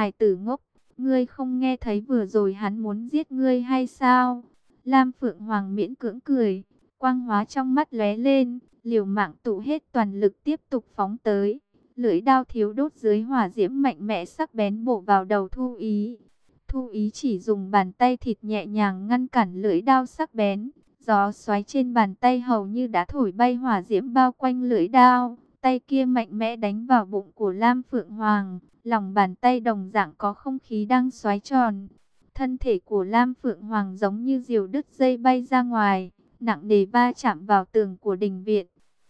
Hải tử ngốc, ngươi không nghe thấy vừa rồi hắn muốn giết ngươi hay sao? Lam Phượng Hoàng miễn cưỡng cười, quang hóa trong mắt lóe lên, liều mạng tụ hết toàn lực tiếp tục phóng tới. Lưỡi đao thiếu đốt dưới hỏa diễm mạnh mẽ sắc bén bổ vào đầu Thu Ý. Thu Ý chỉ dùng bàn tay thịt nhẹ nhàng ngăn cản lưỡi đao sắc bén. Gió xoáy trên bàn tay hầu như đã thổi bay hỏa diễm bao quanh lưỡi đao. Tay kia mạnh mẽ đánh vào bụng của Lam Phượng Hoàng. Lòng bàn tay đồng dạng có không khí đang xoáy tròn. Thân thể của Lam Phượng Hoàng giống như diều đứt dây bay ra ngoài. Nặng nề va chạm vào tường của đình viện.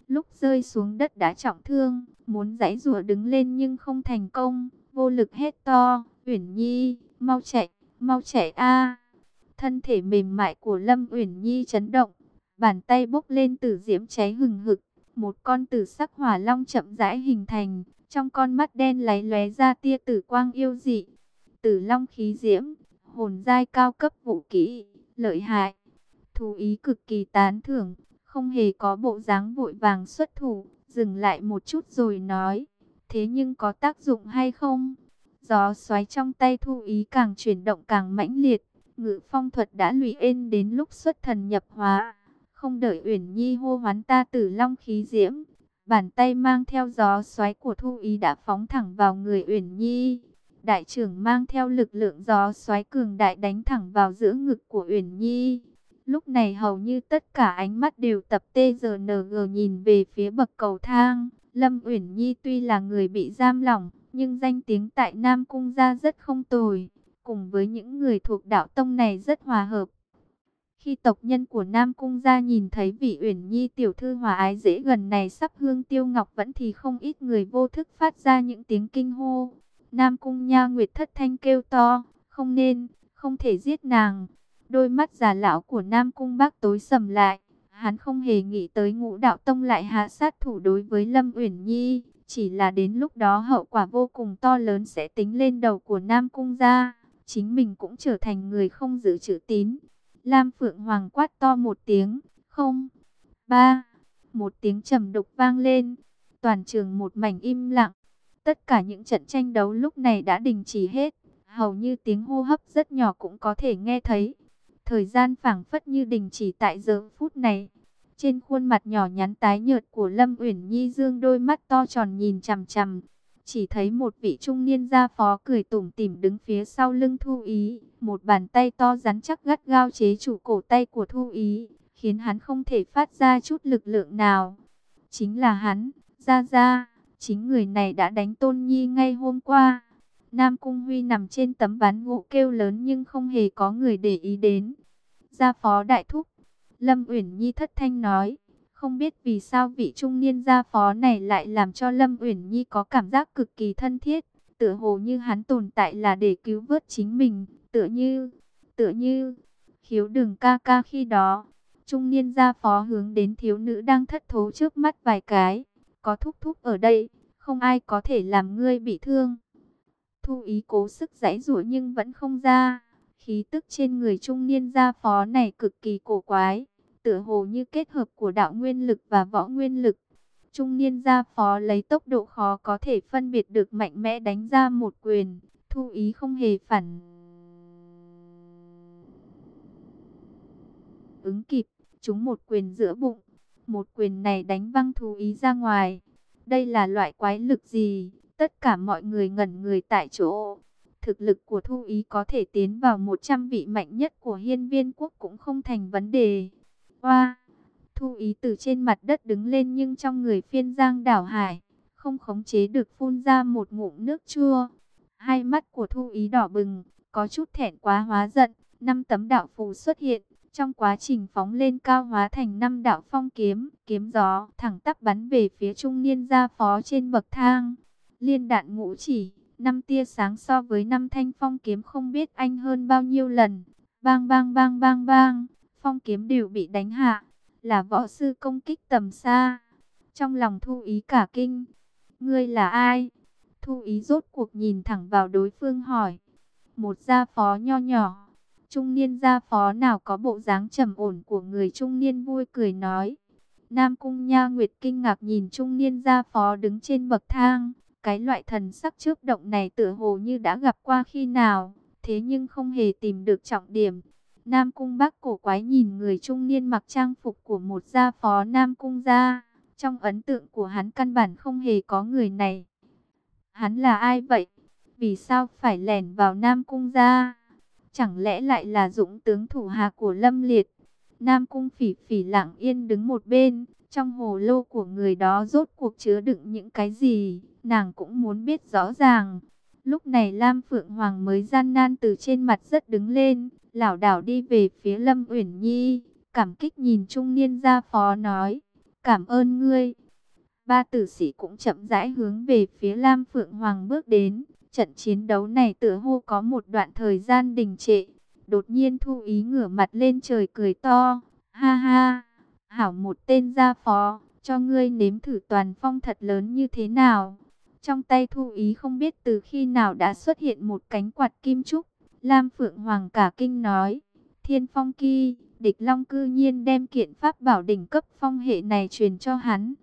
Lúc rơi xuống đất đã trọng thương, muốn giãy rùa đứng lên nhưng không thành công, vô lực hết to, Uyển Nhi, mau chạy, mau chạy a. Thân thể mềm mại của Lâm Uyển Nhi chấn động, bàn tay bốc lên từ diễm cháy hừng hực, một con tử sắc hỏa long chậm rãi hình thành, trong con mắt đen láy lóe ra tia tử quang yêu dị. Tử long khí diễm, hồn giai cao cấp vũ kỹ, lợi hại. Thú ý cực kỳ tán thưởng, không hề có bộ dáng vội vàng xuất thủ, dừng lại một chút rồi nói, thế nhưng có tác dụng hay không? Gió xoáy trong tay thu ý càng chuyển động càng mãnh liệt, ngự phong thuật đã lụy ên đến lúc xuất thần nhập hóa. Không đợi Uyển Nhi hô hoán ta tử long khí diễm, bàn tay mang theo gió xoáy của thu ý đã phóng thẳng vào người Uyển Nhi. Đại trưởng mang theo lực lượng gió xoáy cường đại đánh thẳng vào giữa ngực của Uyển Nhi. Lúc này hầu như tất cả ánh mắt đều tập TGNG nhìn về phía bậc cầu thang. Lâm Uyển Nhi tuy là người bị giam lỏng, nhưng danh tiếng tại Nam Cung gia rất không tồi. Cùng với những người thuộc đạo tông này rất hòa hợp. Khi tộc nhân của Nam Cung gia nhìn thấy vị Uyển Nhi tiểu thư hòa ái dễ gần này sắp hương tiêu ngọc vẫn thì không ít người vô thức phát ra những tiếng kinh hô. Nam Cung Nha Nguyệt thất thanh kêu to, không nên, không thể giết nàng. Đôi mắt già lão của Nam Cung Bác tối sầm lại. Hắn không hề nghĩ tới ngũ đạo tông lại hạ sát thủ đối với Lâm Uyển Nhi. Chỉ là đến lúc đó hậu quả vô cùng to lớn sẽ tính lên đầu của Nam Cung gia. Chính mình cũng trở thành người không giữ chữ tín. Lam Phượng Hoàng quát to một tiếng. Không. Ba. Một tiếng trầm đục vang lên. Toàn trường một mảnh im lặng. Tất cả những trận tranh đấu lúc này đã đình chỉ hết. Hầu như tiếng hô hấp rất nhỏ cũng có thể nghe thấy. Thời gian phảng phất như đình chỉ tại giờ phút này. Trên khuôn mặt nhỏ nhắn tái nhợt của Lâm Uyển Nhi dương đôi mắt to tròn nhìn chằm chằm. Chỉ thấy một vị trung niên gia phó cười tủm tỉm đứng phía sau lưng Thu Ý. Một bàn tay to rắn chắc gắt gao chế chủ cổ tay của Thu Ý. Khiến hắn không thể phát ra chút lực lượng nào. Chính là hắn, Gia Gia. Chính người này đã đánh Tôn Nhi ngay hôm qua. Nam Cung Huy nằm trên tấm ván gỗ kêu lớn nhưng không hề có người để ý đến. Gia phó đại thúc, Lâm Uyển Nhi thất thanh nói, không biết vì sao vị trung niên gia phó này lại làm cho Lâm Uyển Nhi có cảm giác cực kỳ thân thiết, tựa hồ như hắn tồn tại là để cứu vớt chính mình, tựa như, tựa như, khiếu đường ca ca khi đó. Trung niên gia phó hướng đến thiếu nữ đang thất thố trước mắt vài cái, có thúc thúc ở đây, không ai có thể làm ngươi bị thương. Thu ý cố sức giãy giụa nhưng vẫn không ra. Khí tức trên người trung niên gia phó này cực kỳ cổ quái, tựa hồ như kết hợp của đạo nguyên lực và võ nguyên lực. Trung niên gia phó lấy tốc độ khó có thể phân biệt được mạnh mẽ đánh ra một quyền, thu ý không hề phản. Ứng kịp, chúng một quyền giữa bụng, một quyền này đánh văng thu ý ra ngoài. Đây là loại quái lực gì? Tất cả mọi người ngẩn người tại chỗ. Thực lực của Thu Ý có thể tiến vào 100 vị mạnh nhất của hiên viên quốc cũng không thành vấn đề. Hoa! Thu Ý từ trên mặt đất đứng lên nhưng trong người phiên giang đảo hải, không khống chế được phun ra một ngụm nước chua. Hai mắt của Thu Ý đỏ bừng, có chút thẹn quá hóa giận, năm tấm đạo phù xuất hiện. Trong quá trình phóng lên cao hóa thành năm đạo phong kiếm, kiếm gió, thẳng tắp bắn về phía trung niên gia phó trên bậc thang. Liên đạn ngũ chỉ, năm tia sáng so với năm thanh phong kiếm không biết anh hơn bao nhiêu lần. Bang bang bang bang bang, phong kiếm đều bị đánh hạ, là võ sư công kích tầm xa. Trong lòng thu ý cả kinh, ngươi là ai? Thu ý rốt cuộc nhìn thẳng vào đối phương hỏi. Một gia phó nho nhỏ, trung niên gia phó nào có bộ dáng trầm ổn của người trung niên vui cười nói. Nam Cung Nha Nguyệt kinh ngạc nhìn trung niên gia phó đứng trên bậc thang, Cái loại thần sắc trước động này tựa hồ như đã gặp qua khi nào, thế nhưng không hề tìm được trọng điểm. Nam Cung Bắc cổ quái nhìn người trung niên mặc trang phục của một gia phó Nam Cung gia. Trong ấn tượng của hắn căn bản không hề có người này. Hắn là ai vậy? Vì sao phải lẻn vào Nam Cung gia? Chẳng lẽ lại là dũng tướng thủ hạ của Lâm Liệt? Nam Cung phỉ phỉ lặng yên đứng một bên. Trong hồ lô của người đó rốt cuộc chứa đựng những cái gì? Nàng cũng muốn biết rõ ràng. Lúc này Lam Phượng Hoàng mới gian nan từ trên mặt rất đứng lên, lảo đảo đi về phía Lâm Uyển Nhi, cảm kích nhìn trung niên gia phó nói, cảm ơn ngươi. Ba tử sĩ cũng chậm rãi hướng về phía Lam Phượng Hoàng bước đến, trận chiến đấu này tựa hồ có một đoạn thời gian đình trệ. Đột nhiên thu ý ngửa mặt lên trời cười to, ha ha, hảo một tên gia phó, cho ngươi nếm thử toàn phong thật lớn như thế nào. Trong tay thu ý không biết từ khi nào đã xuất hiện một cánh quạt kim trúc. Lam Phượng Hoàng cả kinh nói. Thiên phong kỳ, địch long cư nhiên đem kiện pháp bảo đỉnh cấp phong hệ này truyền cho hắn.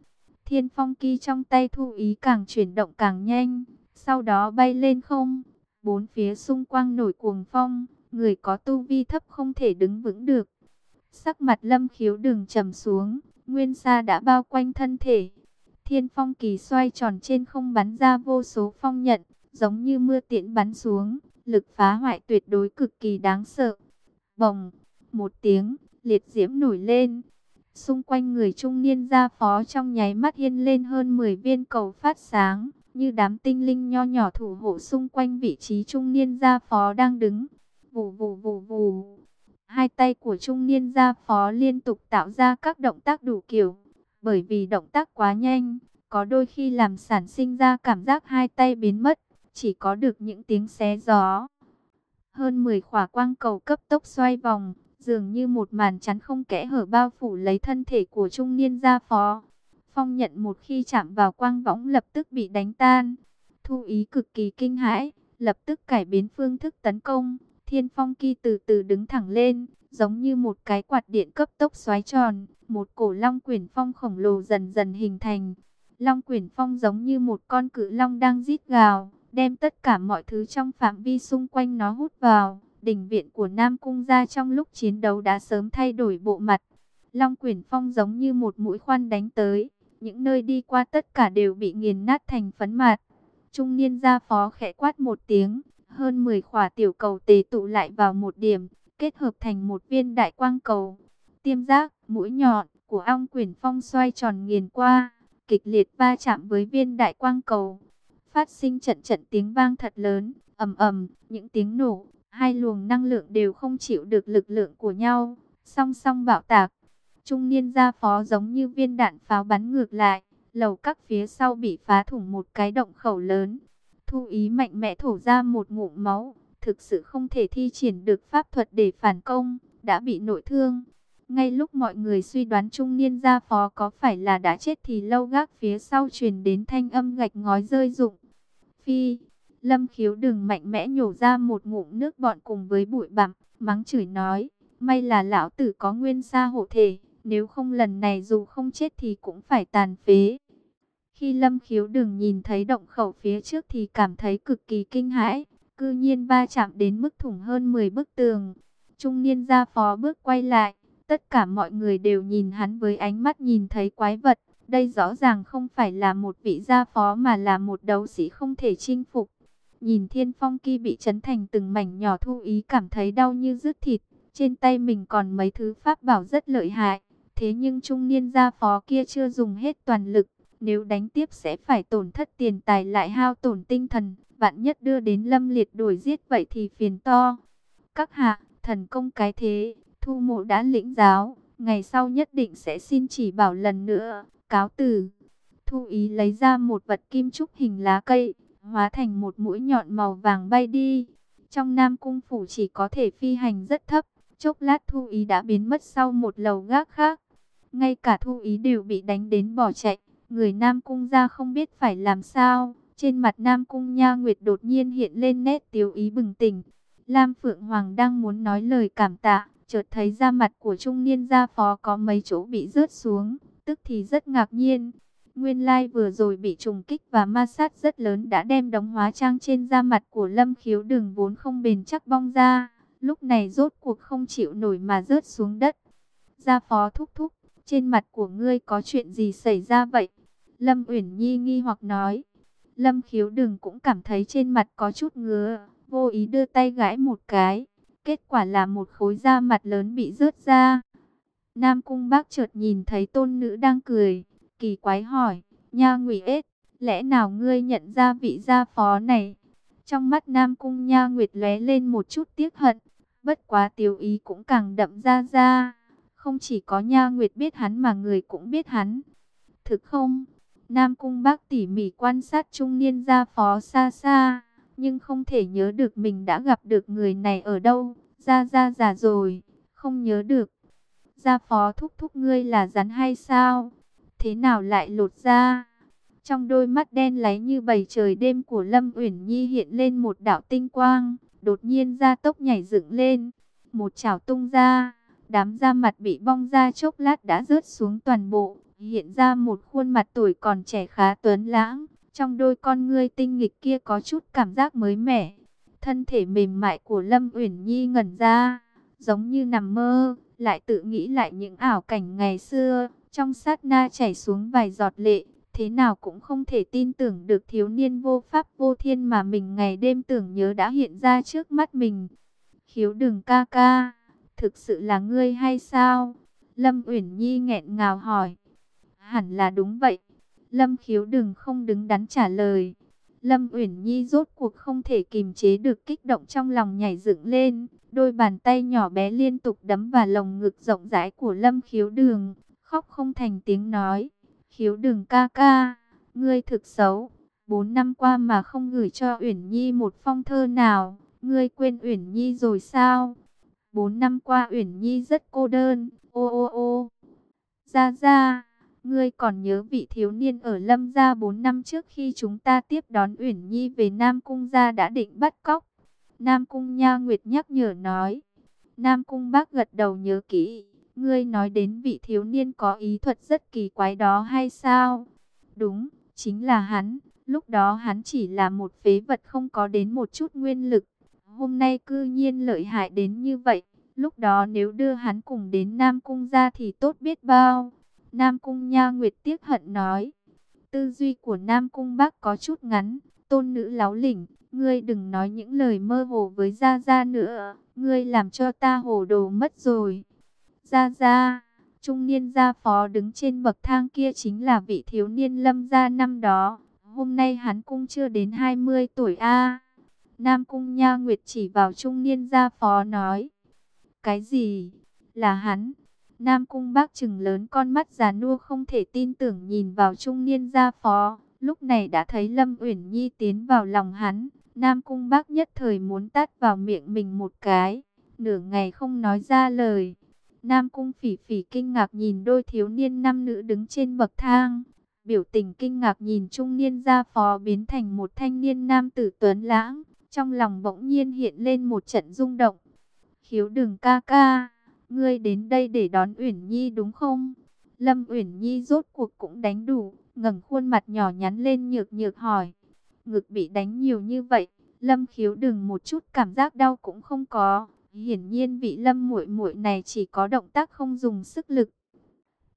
Thiên phong kỳ trong tay thu ý càng chuyển động càng nhanh. Sau đó bay lên không. Bốn phía xung quanh nổi cuồng phong. Người có tu vi thấp không thể đứng vững được. Sắc mặt lâm khiếu đường trầm xuống. Nguyên sa đã bao quanh thân thể. Thiên phong kỳ xoay tròn trên không bắn ra vô số phong nhận, giống như mưa tiễn bắn xuống, lực phá hoại tuyệt đối cực kỳ đáng sợ. Bồng, một tiếng, liệt diễm nổi lên. Xung quanh người trung niên gia phó trong nháy mắt yên lên hơn 10 viên cầu phát sáng, như đám tinh linh nho nhỏ thủ hộ xung quanh vị trí trung niên gia phó đang đứng. Vù vù vù vù. Hai tay của trung niên gia phó liên tục tạo ra các động tác đủ kiểu bởi vì động tác quá nhanh, có đôi khi làm sản sinh ra cảm giác hai tay biến mất, chỉ có được những tiếng xé gió. Hơn 10 khỏa quang cầu cấp tốc xoay vòng, dường như một màn chắn không kẽ hở bao phủ lấy thân thể của trung niên gia phó. Phong nhận một khi chạm vào quang võng lập tức bị đánh tan. Thu ý cực kỳ kinh hãi, lập tức cải biến phương thức tấn công. Thiên phong kỳ từ từ đứng thẳng lên, giống như một cái quạt điện cấp tốc xoáy tròn, một cổ long quyển phong khổng lồ dần dần hình thành. Long quyển phong giống như một con cự long đang rít gào, đem tất cả mọi thứ trong phạm vi xung quanh nó hút vào. Đỉnh viện của Nam Cung gia trong lúc chiến đấu đã sớm thay đổi bộ mặt. Long quyển phong giống như một mũi khoan đánh tới, những nơi đi qua tất cả đều bị nghiền nát thành phấn mạt. Trung niên gia phó khẽ quát một tiếng, hơn 10 khỏa tiểu cầu tề tụ lại vào một điểm, kết hợp thành một viên đại quang cầu. Tiêm giác, mũi nhọn của ong quyển phong xoay tròn nghiền qua, kịch liệt va chạm với viên đại quang cầu. Phát sinh trận trận tiếng vang thật lớn, ầm ầm, những tiếng nổ, hai luồng năng lượng đều không chịu được lực lượng của nhau, song song bạo tạc. Trung niên gia phó giống như viên đạn pháo bắn ngược lại, lầu các phía sau bị phá thủng một cái động khẩu lớn. Thu ý mạnh mẽ thổ ra một ngụm máu, thực sự không thể thi triển được pháp thuật để phản công, đã bị nội thương. Ngay lúc mọi người suy đoán trung niên gia phó có phải là đã chết thì lâu gác phía sau truyền đến thanh âm gạch ngói rơi rụng. Phi, lâm khiếu đừng mạnh mẽ nhổ ra một ngụm nước bọn cùng với bụi bặm, mắng chửi nói, may là lão tử có nguyên xa hộ thể, nếu không lần này dù không chết thì cũng phải tàn phế. Khi lâm khiếu đừng nhìn thấy động khẩu phía trước thì cảm thấy cực kỳ kinh hãi, cư nhiên va chạm đến mức thủng hơn 10 bức tường. Trung niên gia phó bước quay lại, tất cả mọi người đều nhìn hắn với ánh mắt nhìn thấy quái vật. Đây rõ ràng không phải là một vị gia phó mà là một đấu sĩ không thể chinh phục. Nhìn thiên phong kia bị chấn thành từng mảnh nhỏ thu ý cảm thấy đau như rứt thịt. Trên tay mình còn mấy thứ pháp bảo rất lợi hại. Thế nhưng trung niên gia phó kia chưa dùng hết toàn lực. Nếu đánh tiếp sẽ phải tổn thất tiền tài lại hao tổn tinh thần vạn nhất đưa đến lâm liệt đổi giết vậy thì phiền to. Các hạ, thần công cái thế, thu mộ đã lĩnh giáo, ngày sau nhất định sẽ xin chỉ bảo lần nữa, cáo từ. Thu ý lấy ra một vật kim trúc hình lá cây, hóa thành một mũi nhọn màu vàng bay đi. Trong Nam Cung Phủ chỉ có thể phi hành rất thấp, chốc lát Thu ý đã biến mất sau một lầu gác khác. Ngay cả Thu ý đều bị đánh đến bỏ chạy, người Nam Cung ra không biết phải làm sao. Trên mặt Nam Cung Nha Nguyệt đột nhiên hiện lên nét tiếu ý bừng tỉnh. Lam Phượng Hoàng đang muốn nói lời cảm tạ, chợt thấy da mặt của trung niên gia phó có mấy chỗ bị rớt xuống, tức thì rất ngạc nhiên. Nguyên lai vừa rồi bị trùng kích và ma sát rất lớn đã đem đóng hóa trang trên da mặt của Lâm Khiếu đường vốn không bền chắc bong ra. Lúc này rốt cuộc không chịu nổi mà rớt xuống đất. Gia phó thúc thúc, trên mặt của ngươi có chuyện gì xảy ra vậy? Lâm Uyển Nhi nghi hoặc nói. Lâm Khiếu đường cũng cảm thấy trên mặt có chút ngứa, vô ý đưa tay gãi một cái. Kết quả là một khối da mặt lớn bị rớt ra. Nam Cung Bác chợt nhìn thấy tôn nữ đang cười, kỳ quái hỏi, Nha Ngụy Ết, lẽ nào ngươi nhận ra vị gia phó này? Trong mắt Nam Cung Nha Nguyệt lóe lên một chút tiếc hận, bất quá tiểu ý cũng càng đậm ra ra. Không chỉ có Nha Nguyệt biết hắn mà người cũng biết hắn. Thực không? Nam Cung Bác tỉ mỉ quan sát trung niên gia phó xa xa, nhưng không thể nhớ được mình đã gặp được người này ở đâu. Gia Gia già rồi, không nhớ được. Gia phó thúc thúc ngươi là rắn hay sao? Thế nào lại lột ra? Trong đôi mắt đen láy như bầy trời đêm của Lâm Uyển Nhi hiện lên một đạo tinh quang, đột nhiên ra tốc nhảy dựng lên, một chảo tung ra, đám da mặt bị bong ra chốc lát đã rớt xuống toàn bộ, hiện ra một khuôn mặt tuổi còn trẻ khá tuấn lãng, trong đôi con ngươi tinh nghịch kia có chút cảm giác mới mẻ. Thân thể mềm mại của Lâm Uyển Nhi ngẩn ra, giống như nằm mơ, lại tự nghĩ lại những ảo cảnh ngày xưa, trong sát na chảy xuống vài giọt lệ, thế nào cũng không thể tin tưởng được thiếu niên vô pháp vô thiên mà mình ngày đêm tưởng nhớ đã hiện ra trước mắt mình. Khiếu đừng ca ca, thực sự là ngươi hay sao? Lâm Uyển Nhi nghẹn ngào hỏi. Hẳn là đúng vậy. Lâm khiếu đừng không đứng đắn trả lời. Lâm Uyển Nhi rốt cuộc không thể kìm chế được kích động trong lòng nhảy dựng lên. Đôi bàn tay nhỏ bé liên tục đấm vào lồng ngực rộng rãi của Lâm khiếu đường. Khóc không thành tiếng nói. Khiếu đường ca ca, ngươi thực xấu. Bốn năm qua mà không gửi cho Uyển Nhi một phong thơ nào. Ngươi quên Uyển Nhi rồi sao? Bốn năm qua Uyển Nhi rất cô đơn. Ô ô ô. Ra ra. Ngươi còn nhớ vị thiếu niên ở Lâm gia 4 năm trước khi chúng ta tiếp đón Uyển Nhi về Nam Cung gia đã định bắt cóc. Nam Cung Nha Nguyệt nhắc nhở nói. Nam Cung bác gật đầu nhớ kỹ. Ngươi nói đến vị thiếu niên có ý thuật rất kỳ quái đó hay sao? Đúng, chính là hắn. Lúc đó hắn chỉ là một phế vật không có đến một chút nguyên lực. Hôm nay cư nhiên lợi hại đến như vậy. Lúc đó nếu đưa hắn cùng đến Nam Cung ra thì tốt biết bao. Nam Cung Nha Nguyệt tiếc hận nói. Tư duy của Nam Cung Bác có chút ngắn. Tôn nữ láo lỉnh, ngươi đừng nói những lời mơ hồ với Gia Gia nữa. Ngươi làm cho ta hồ đồ mất rồi. Gia Gia, trung niên gia phó đứng trên bậc thang kia chính là vị thiếu niên lâm gia năm đó. Hôm nay hắn cung chưa đến 20 tuổi a. Nam Cung Nha Nguyệt chỉ vào trung niên gia phó nói. Cái gì? Là hắn? Nam Cung bác trừng lớn con mắt già nua không thể tin tưởng nhìn vào trung niên gia phó. Lúc này đã thấy Lâm Uyển Nhi tiến vào lòng hắn. Nam Cung bác nhất thời muốn tát vào miệng mình một cái. Nửa ngày không nói ra lời. Nam Cung phỉ phỉ kinh ngạc nhìn đôi thiếu niên nam nữ đứng trên bậc thang. Biểu tình kinh ngạc nhìn trung niên gia phó biến thành một thanh niên nam tử tuấn lãng. Trong lòng bỗng nhiên hiện lên một trận rung động. Khiếu đường ca ca ngươi đến đây để đón Uyển Nhi đúng không? Lâm Uyển Nhi rốt cuộc cũng đánh đủ, ngẩng khuôn mặt nhỏ nhắn lên nhược nhược hỏi. Ngực bị đánh nhiều như vậy, Lâm Khiếu đừng một chút cảm giác đau cũng không có. Hiển nhiên vị Lâm muội muội này chỉ có động tác không dùng sức lực.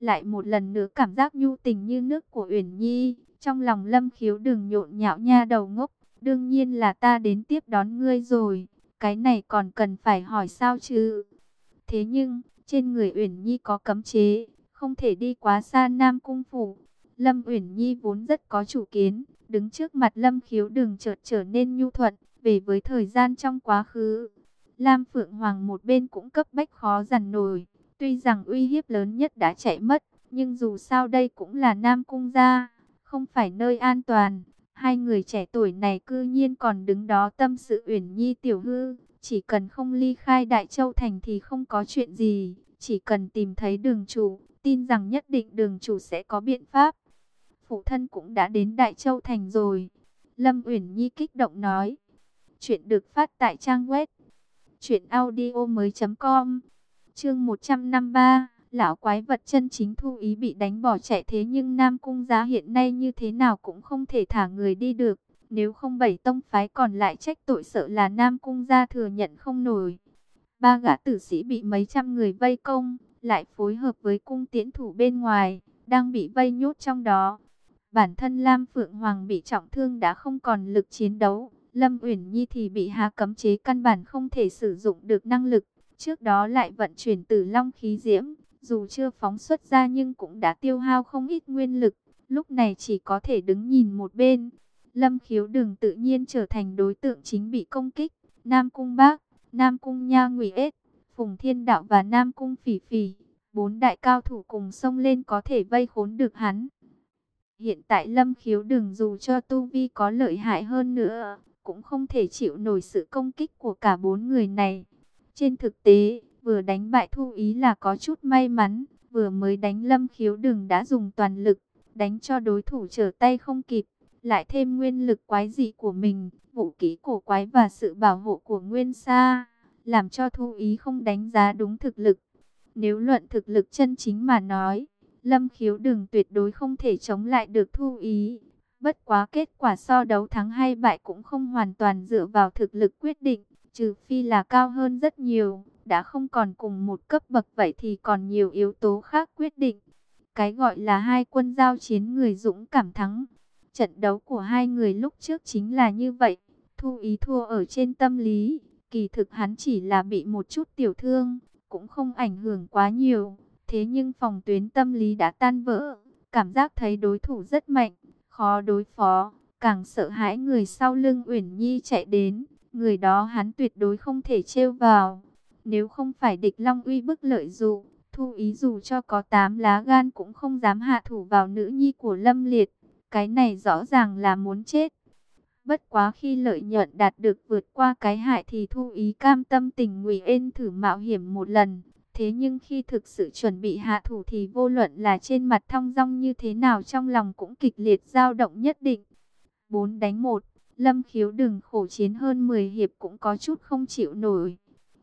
Lại một lần nữa cảm giác nhu tình như nước của Uyển Nhi, trong lòng Lâm Khiếu đừng nhộn nhạo nha đầu ngốc, đương nhiên là ta đến tiếp đón ngươi rồi, cái này còn cần phải hỏi sao chứ? Thế nhưng, trên người Uyển Nhi có cấm chế, không thể đi quá xa Nam Cung Phủ. Lâm Uyển Nhi vốn rất có chủ kiến, đứng trước mặt Lâm Khiếu đường chợt trở nên nhu thuận, về với thời gian trong quá khứ. Lam Phượng Hoàng một bên cũng cấp bách khó dằn nổi, tuy rằng uy hiếp lớn nhất đã chạy mất, nhưng dù sao đây cũng là Nam Cung gia, không phải nơi an toàn. Hai người trẻ tuổi này cư nhiên còn đứng đó tâm sự Uyển Nhi tiểu hư, chỉ cần không ly khai Đại Châu Thành thì không có chuyện gì. Chỉ cần tìm thấy đường chủ, tin rằng nhất định đường chủ sẽ có biện pháp. Phụ thân cũng đã đến Đại Châu Thành rồi. Lâm Uyển Nhi kích động nói. Chuyện được phát tại trang web. Chuyện audio mới com. Chương 153. Lão quái vật chân chính thu ý bị đánh bỏ chạy thế nhưng Nam Cung giá hiện nay như thế nào cũng không thể thả người đi được. Nếu không bảy tông phái còn lại trách tội sợ là Nam Cung gia thừa nhận không nổi. Ba gã tử sĩ bị mấy trăm người vây công, lại phối hợp với cung tiễn thủ bên ngoài, đang bị vây nhốt trong đó. Bản thân Lam Phượng Hoàng bị trọng thương đã không còn lực chiến đấu. Lâm Uyển Nhi thì bị hạ cấm chế căn bản không thể sử dụng được năng lực. Trước đó lại vận chuyển tử long khí diễm, dù chưa phóng xuất ra nhưng cũng đã tiêu hao không ít nguyên lực. Lúc này chỉ có thể đứng nhìn một bên. Lâm khiếu đừng tự nhiên trở thành đối tượng chính bị công kích. Nam Cung Bác, Nam Cung Nha Ngụy Ết, Phùng Thiên Đạo và Nam Cung Phỉ Phỉ. Bốn đại cao thủ cùng xông lên có thể vây khốn được hắn. Hiện tại Lâm khiếu đừng dù cho Tu Vi có lợi hại hơn nữa, cũng không thể chịu nổi sự công kích của cả bốn người này. Trên thực tế, vừa đánh bại Thu Ý là có chút may mắn, vừa mới đánh Lâm khiếu đừng đã dùng toàn lực, đánh cho đối thủ trở tay không kịp lại thêm nguyên lực quái dị của mình, vũ kỹ cổ quái và sự bảo hộ của Nguyên Sa, làm cho Thu Ý không đánh giá đúng thực lực. Nếu luận thực lực chân chính mà nói, Lâm Khiếu đừng tuyệt đối không thể chống lại được Thu Ý. Bất quá kết quả so đấu thắng hay bại cũng không hoàn toàn dựa vào thực lực quyết định, trừ phi là cao hơn rất nhiều, đã không còn cùng một cấp bậc vậy thì còn nhiều yếu tố khác quyết định. Cái gọi là hai quân giao chiến người dũng cảm thắng, Trận đấu của hai người lúc trước chính là như vậy. Thu ý thua ở trên tâm lý. Kỳ thực hắn chỉ là bị một chút tiểu thương. Cũng không ảnh hưởng quá nhiều. Thế nhưng phòng tuyến tâm lý đã tan vỡ. Cảm giác thấy đối thủ rất mạnh. Khó đối phó. Càng sợ hãi người sau lưng Uyển Nhi chạy đến. Người đó hắn tuyệt đối không thể trêu vào. Nếu không phải địch Long uy bức lợi dụ. Thu ý dù cho có tám lá gan cũng không dám hạ thủ vào nữ nhi của Lâm Liệt. Cái này rõ ràng là muốn chết. Bất quá khi lợi nhuận đạt được vượt qua cái hại thì thu ý cam tâm tình nguyện thử mạo hiểm một lần. Thế nhưng khi thực sự chuẩn bị hạ thủ thì vô luận là trên mặt thong dong như thế nào trong lòng cũng kịch liệt dao động nhất định. 4 đánh 1, Lâm Khiếu đừng khổ chiến hơn 10 hiệp cũng có chút không chịu nổi.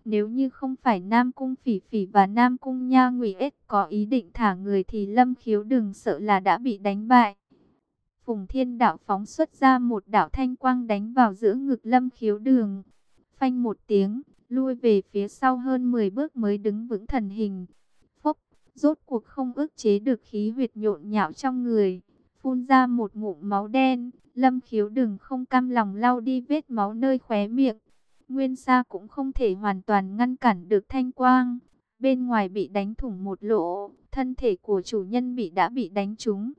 Nếu như không phải Nam Cung Phỉ Phỉ và Nam Cung Nha Ngụy Ết có ý định thả người thì Lâm Khiếu đừng sợ là đã bị đánh bại. Phùng Thiên Đạo phóng xuất ra một đạo thanh quang đánh vào giữa ngực Lâm Khiếu Đường. Phanh một tiếng, lui về phía sau hơn 10 bước mới đứng vững thần hình. Phốc, rốt cuộc không ức chế được khí huyệt nhộn nhạo trong người. Phun ra một ngụm máu đen, Lâm Khiếu Đường không cam lòng lau đi vết máu nơi khóe miệng. Nguyên Sa cũng không thể hoàn toàn ngăn cản được thanh quang. Bên ngoài bị đánh thủng một lỗ, thân thể của chủ nhân bị đã bị đánh trúng,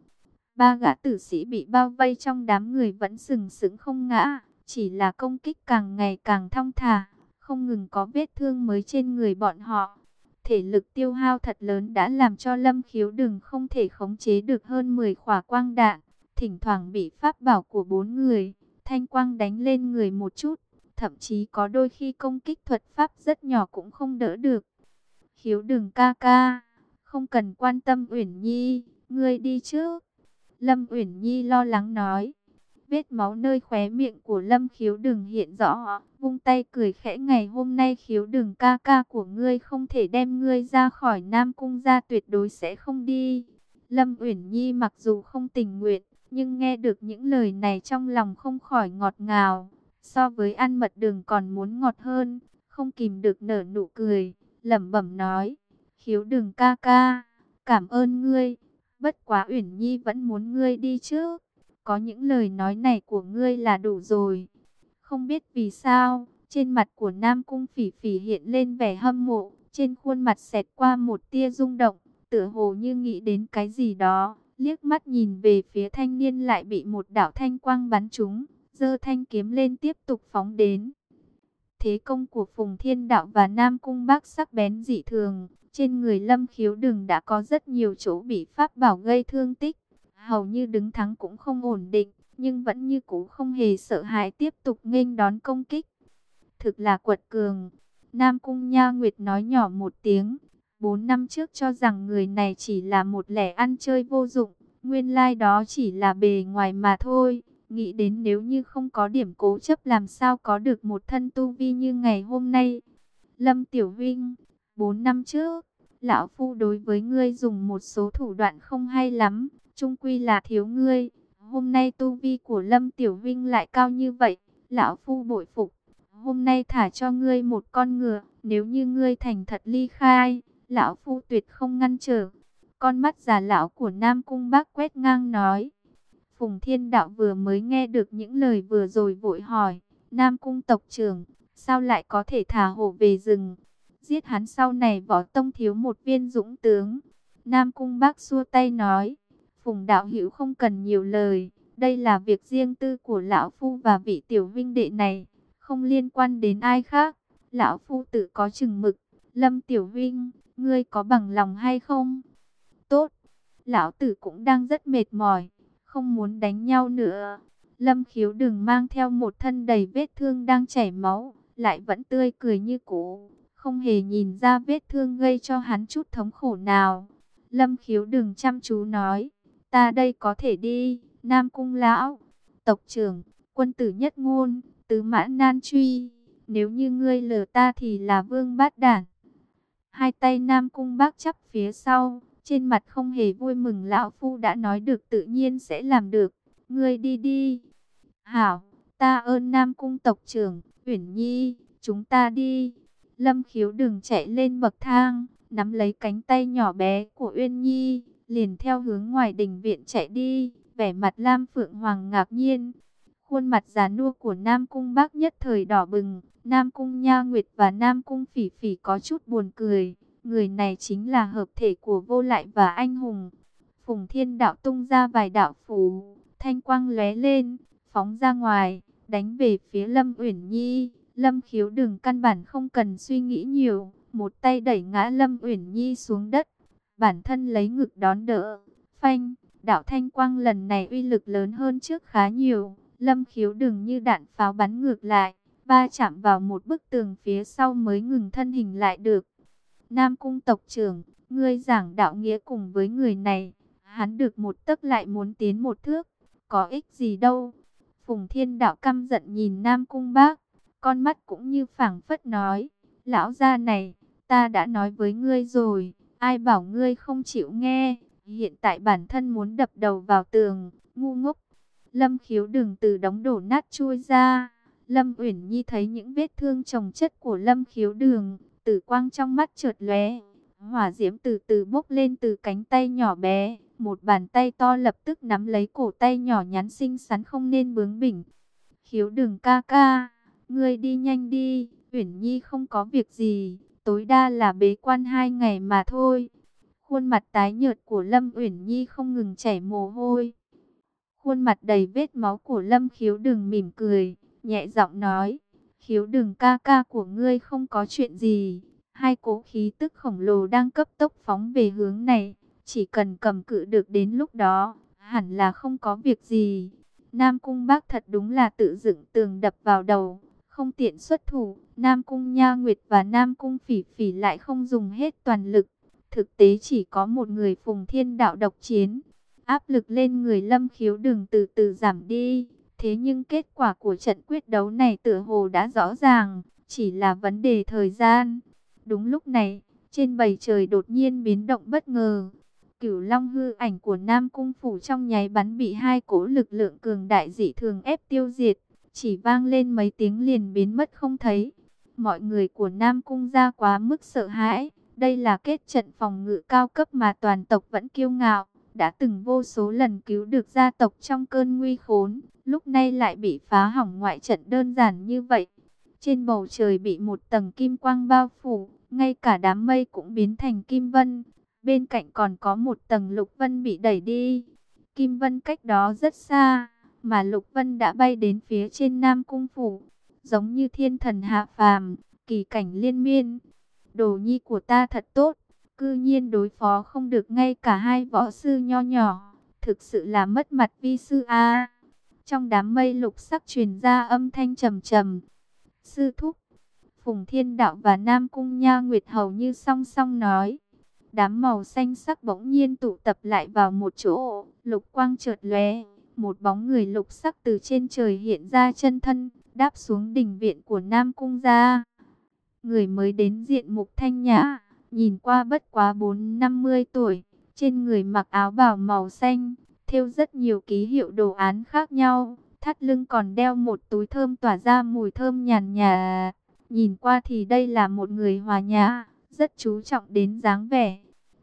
Ba gã tử sĩ bị bao vây trong đám người vẫn sừng sững không ngã, chỉ là công kích càng ngày càng thong thả, không ngừng có vết thương mới trên người bọn họ. Thể lực tiêu hao thật lớn đã làm cho Lâm Khiếu Đừng không thể khống chế được hơn 10 khỏa quang đạn, thỉnh thoảng bị pháp bảo của bốn người, thanh quang đánh lên người một chút, thậm chí có đôi khi công kích thuật pháp rất nhỏ cũng không đỡ được. Khiếu Đừng ca ca, không cần quan tâm Uyển Nhi, ngươi đi trước. Lâm Uyển Nhi lo lắng nói. Vết máu nơi khóe miệng của Lâm Khiếu Đừng hiện rõ, vung tay cười khẽ ngày hôm nay Khiếu Đừng ca ca của ngươi không thể đem ngươi ra khỏi Nam Cung ra tuyệt đối sẽ không đi. Lâm Uyển Nhi mặc dù không tình nguyện, nhưng nghe được những lời này trong lòng không khỏi ngọt ngào. So với ăn mật đường còn muốn ngọt hơn, không kìm được nở nụ cười, lẩm bẩm nói. Khiếu Đừng ca ca, cảm ơn ngươi. Bất quá Uyển Nhi vẫn muốn ngươi đi chứ. Có những lời nói này của ngươi là đủ rồi. Không biết vì sao, trên mặt của Nam Cung Phỉ Phỉ hiện lên vẻ hâm mộ, trên khuôn mặt xẹt qua một tia rung động, tựa hồ như nghĩ đến cái gì đó, liếc mắt nhìn về phía thanh niên lại bị một đạo thanh quang bắn trúng, giơ thanh kiếm lên tiếp tục phóng đến. Thế công của Phùng Thiên Đạo và Nam Cung Bác sắc bén dị thường, trên người lâm khiếu đừng đã có rất nhiều chỗ bị pháp bảo gây thương tích. Hầu như đứng thắng cũng không ổn định, nhưng vẫn như cũ không hề sợ hãi tiếp tục nghênh đón công kích. Thực là quật cường. Nam Cung Nha Nguyệt nói nhỏ một tiếng. Bốn năm trước cho rằng người này chỉ là một lẻ ăn chơi vô dụng. Nguyên lai like đó chỉ là bề ngoài mà thôi. Nghĩ đến nếu như không có điểm cố chấp làm sao có được một thân tu vi như ngày hôm nay. Lâm Tiểu Vinh, bốn năm trước, lão phu đối với ngươi dùng một số thủ đoạn không hay lắm, trung quy là thiếu ngươi. Hôm nay tu vi của Lâm Tiểu Vinh lại cao như vậy, lão phu bội phục. Hôm nay thả cho ngươi một con ngựa, nếu như ngươi thành thật ly khai, lão phu tuyệt không ngăn trở. Con mắt già lão của Nam Cung bác quét ngang nói. Phùng Thiên Đạo vừa mới nghe được những lời vừa rồi vội hỏi, Nam Cung tộc trưởng, sao lại có thể thả hổ về rừng? Giết hắn sau này võ tông thiếu một viên dũng tướng. Nam Cung bác xua tay nói, Phùng Đạo Hữu không cần nhiều lời, đây là việc riêng tư của lão phu và vị tiểu vinh đệ này, không liên quan đến ai khác. Lão phu tự có chừng mực, Lâm Tiểu Vinh, ngươi có bằng lòng hay không? Tốt, lão tử cũng đang rất mệt mỏi, không muốn đánh nhau nữa. Lâm khiếu đừng mang theo một thân đầy vết thương đang chảy máu, lại vẫn tươi cười như cũ, không hề nhìn ra vết thương gây cho hắn chút thống khổ nào. Lâm khiếu đừng chăm chú nói, ta đây có thể đi, Nam Cung Lão, tộc trưởng, quân tử nhất ngôn, tứ mã nan truy, nếu như ngươi lừa ta thì là vương bát đản. Hai tay Nam Cung bác chắp phía sau, trên mặt không hề vui mừng lão phu đã nói được tự nhiên sẽ làm được. Ngươi đi đi. Hảo, ta ơn Nam Cung tộc trưởng, Uyển Nhi, chúng ta đi. Lâm khiếu đừng chạy lên bậc thang, nắm lấy cánh tay nhỏ bé của Uyên Nhi, liền theo hướng ngoài đình viện chạy đi, vẻ mặt Lam Phượng Hoàng ngạc nhiên. Khuôn mặt già nua của Nam Cung bác nhất thời đỏ bừng, Nam Cung Nha Nguyệt và Nam Cung Phỉ Phỉ có chút buồn cười. Người này chính là hợp thể của vô lại và anh hùng. Phùng Thiên Đạo tung ra vài đạo phù, thanh quang lóe lên, phóng ra ngoài, đánh về phía Lâm Uyển Nhi. Lâm Khiếu đừng căn bản không cần suy nghĩ nhiều, một tay đẩy ngã Lâm Uyển Nhi xuống đất, bản thân lấy ngực đón đỡ. Phanh, đạo thanh quang lần này uy lực lớn hơn trước khá nhiều. Lâm Khiếu đừng như đạn pháo bắn ngược lại, ba chạm vào một bức tường phía sau mới ngừng thân hình lại được. Nam cung tộc trưởng, ngươi giảng đạo nghĩa cùng với người này, hắn được một tấc lại muốn tiến một thước, có ích gì đâu. Phùng thiên đạo căm giận nhìn Nam cung bác, con mắt cũng như phảng phất nói, lão gia này, ta đã nói với ngươi rồi, ai bảo ngươi không chịu nghe, hiện tại bản thân muốn đập đầu vào tường, ngu ngốc. Lâm khiếu đừng từ đóng đổ nát chui ra, Lâm Uyển Nhi thấy những vết thương chồng chất của Lâm khiếu đường, tử quang trong mắt chợt lóe, hỏa diễm từ từ bốc lên từ cánh tay nhỏ bé, một bàn tay to lập tức nắm lấy cổ tay nhỏ nhắn xinh xắn không nên bướng bỉnh. Khiếu đường ca ca, ngươi đi nhanh đi, Uyển Nhi không có việc gì, tối đa là bế quan hai ngày mà thôi. Khuôn mặt tái nhợt của Lâm Uyển Nhi không ngừng chảy mồ hôi. Khuôn mặt đầy vết máu của Lâm Khiếu đừng mỉm cười, nhẹ giọng nói, khiếu đừng ca ca của ngươi không có chuyện gì. Hai cố khí tức khổng lồ đang cấp tốc phóng về hướng này. Chỉ cần cầm cự được đến lúc đó, hẳn là không có việc gì. Nam Cung Bác thật đúng là tự dựng tường đập vào đầu, không tiện xuất thủ. Nam Cung Nha Nguyệt và Nam Cung Phỉ Phỉ lại không dùng hết toàn lực. Thực tế chỉ có một người phùng thiên đạo độc chiến. Áp lực lên người lâm khiếu đừng từ từ giảm đi. Thế nhưng kết quả của trận quyết đấu này tựa hồ đã rõ ràng, chỉ là vấn đề thời gian. Đúng lúc này, trên bầy trời đột nhiên biến động bất ngờ. Cửu Long hư ảnh của Nam Cung Phủ trong nháy bắn bị hai cỗ lực lượng cường đại dị thường ép tiêu diệt. Chỉ vang lên mấy tiếng liền biến mất không thấy. Mọi người của Nam Cung ra quá mức sợ hãi. Đây là kết trận phòng ngự cao cấp mà toàn tộc vẫn kiêu ngạo. Đã từng vô số lần cứu được gia tộc trong cơn nguy khốn lúc nay lại bị phá hỏng ngoại trận đơn giản như vậy. Trên bầu trời bị một tầng kim quang bao phủ, ngay cả đám mây cũng biến thành kim vân. Bên cạnh còn có một tầng lục vân bị đẩy đi. Kim vân cách đó rất xa, mà lục vân đã bay đến phía trên Nam Cung Phủ. Giống như thiên thần hạ phàm, kỳ cảnh liên miên. Đồ nhi của ta thật tốt, cư nhiên đối phó không được ngay cả hai võ sư nho nhỏ. Thực sự là mất mặt vi sư a trong đám mây lục sắc truyền ra âm thanh trầm trầm. Sư thúc, Phùng Thiên Đạo và Nam Cung Nha Nguyệt hầu như song song nói. Đám màu xanh sắc bỗng nhiên tụ tập lại vào một chỗ, lục quang chợt lóe, một bóng người lục sắc từ trên trời hiện ra chân thân, đáp xuống đỉnh viện của Nam Cung gia. Người mới đến diện mục thanh nhã, nhìn qua bất quá 4-50 tuổi, trên người mặc áo bào màu xanh, thêu rất nhiều ký hiệu đồ án khác nhau, thắt lưng còn đeo một túi thơm tỏa ra mùi thơm nhàn nhạt. Nhìn qua thì đây là một người hòa nhã, rất chú trọng đến dáng vẻ.